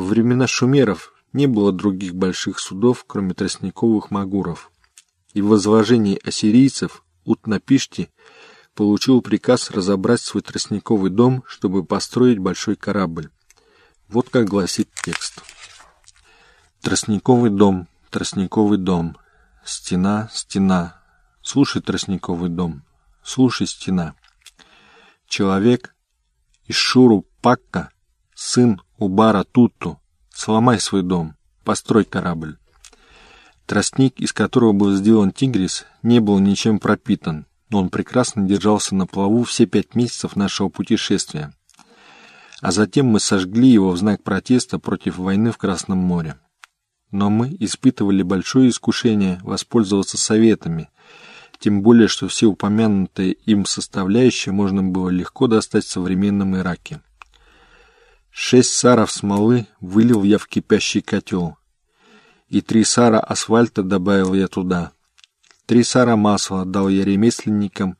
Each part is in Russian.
Во времена шумеров не было других больших судов, кроме тростниковых магуров. И в возложении ассирийцев Утнапишти получил приказ разобрать свой тростниковый дом, чтобы построить большой корабль. Вот как гласит текст. Тростниковый дом, тростниковый дом, стена, стена. Слушай, тростниковый дом, слушай, стена. Человек из Шуру Пакка, сын Убара Тутту, сломай свой дом, построй корабль. Тростник, из которого был сделан тигрис, не был ничем пропитан, но он прекрасно держался на плаву все пять месяцев нашего путешествия. А затем мы сожгли его в знак протеста против войны в Красном море но мы испытывали большое искушение воспользоваться советами, тем более, что все упомянутые им составляющие можно было легко достать в современном Ираке. Шесть саров смолы вылил я в кипящий котел, и три сара асфальта добавил я туда. Три сара масла дал я ремесленникам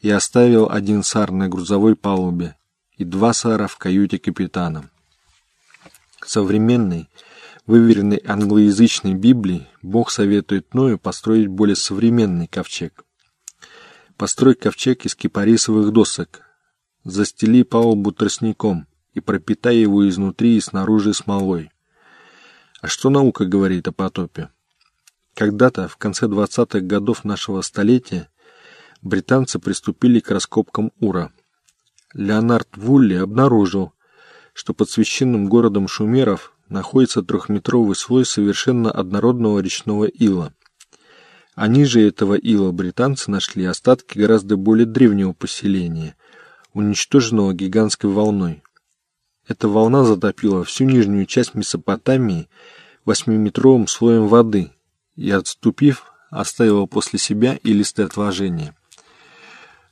и оставил один сар на грузовой палубе и два сара в каюте капитана. Современный, выверенной англоязычной Библии Бог советует Ною построить более современный ковчег. Построй ковчег из кипарисовых досок, застели палубу тростником и пропитай его изнутри и снаружи смолой. А что наука говорит о потопе? Когда-то, в конце 20-х годов нашего столетия, британцы приступили к раскопкам Ура. Леонард Вулли обнаружил, что под священным городом шумеров находится трехметровый слой совершенно однородного речного ила. А ниже этого ила британцы нашли остатки гораздо более древнего поселения, уничтоженного гигантской волной. Эта волна затопила всю нижнюю часть Месопотамии восьмиметровым слоем воды и, отступив, оставила после себя илистые отложения.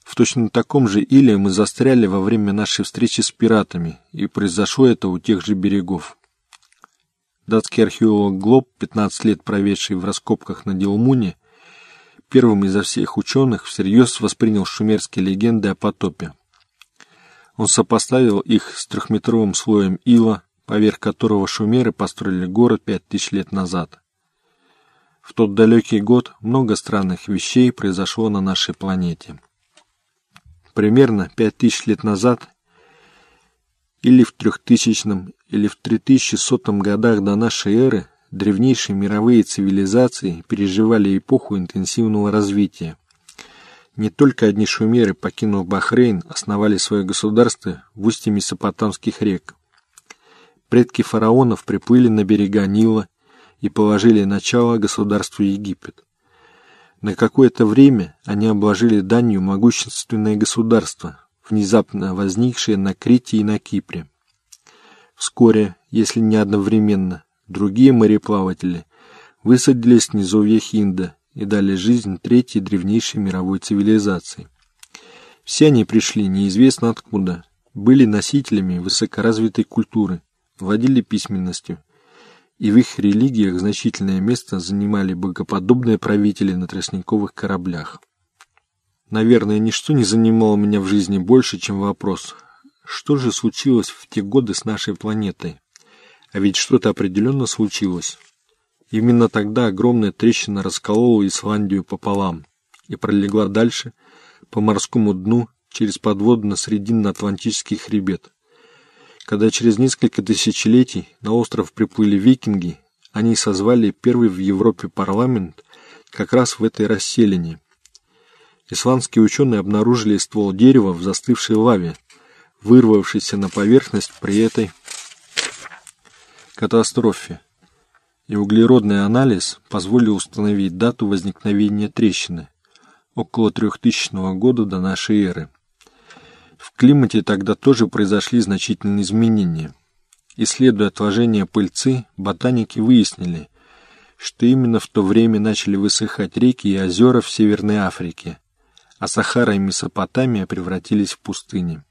В точно таком же иле мы застряли во время нашей встречи с пиратами, и произошло это у тех же берегов. Датский археолог Глоб, 15 лет проведший в раскопках на Дилмуне, первым изо всех ученых всерьез воспринял шумерские легенды о потопе. Он сопоставил их с трехметровым слоем ила, поверх которого шумеры построили город пять тысяч лет назад. В тот далекий год много странных вещей произошло на нашей планете. Примерно пять тысяч лет назад или в трехтысячном, или в 3100 годах до нашей эры древнейшие мировые цивилизации переживали эпоху интенсивного развития. Не только одни шумеры, покинув Бахрейн, основали свое государство в устье месопотамских рек. Предки фараонов приплыли на берега Нила и положили начало государству Египет. На какое-то время они обложили данью могущественное государство, внезапно возникшие на Крите и на Кипре. Вскоре, если не одновременно, другие мореплаватели высадились в низовье Хинда и дали жизнь третьей древнейшей мировой цивилизации. Все они пришли неизвестно откуда, были носителями высокоразвитой культуры, владели письменностью, и в их религиях значительное место занимали богоподобные правители на тростниковых кораблях. Наверное, ничто не занимало меня в жизни больше, чем вопрос, что же случилось в те годы с нашей планетой? А ведь что-то определенно случилось. Именно тогда огромная трещина расколола Исландию пополам и пролегла дальше по морскому дну через подводно-срединно-атлантический хребет. Когда через несколько тысячелетий на остров приплыли викинги, они созвали первый в Европе парламент как раз в этой расселине – Исландские ученые обнаружили ствол дерева в застывшей лаве, вырвавшейся на поверхность при этой катастрофе. И углеродный анализ позволил установить дату возникновения трещины – около 3000 года до нашей эры. В климате тогда тоже произошли значительные изменения. Исследуя отложения пыльцы, ботаники выяснили, что именно в то время начали высыхать реки и озера в Северной Африке – а Сахара и Месопотамия превратились в пустыни.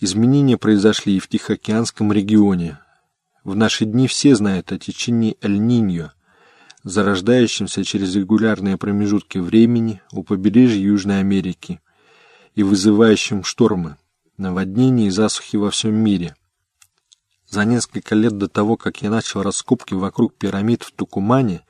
Изменения произошли и в Тихоокеанском регионе. В наши дни все знают о течении Эль-Ниньо, зарождающемся через регулярные промежутки времени у побережья Южной Америки и вызывающем штормы, наводнения и засухи во всем мире. За несколько лет до того, как я начал раскопки вокруг пирамид в Тукумане,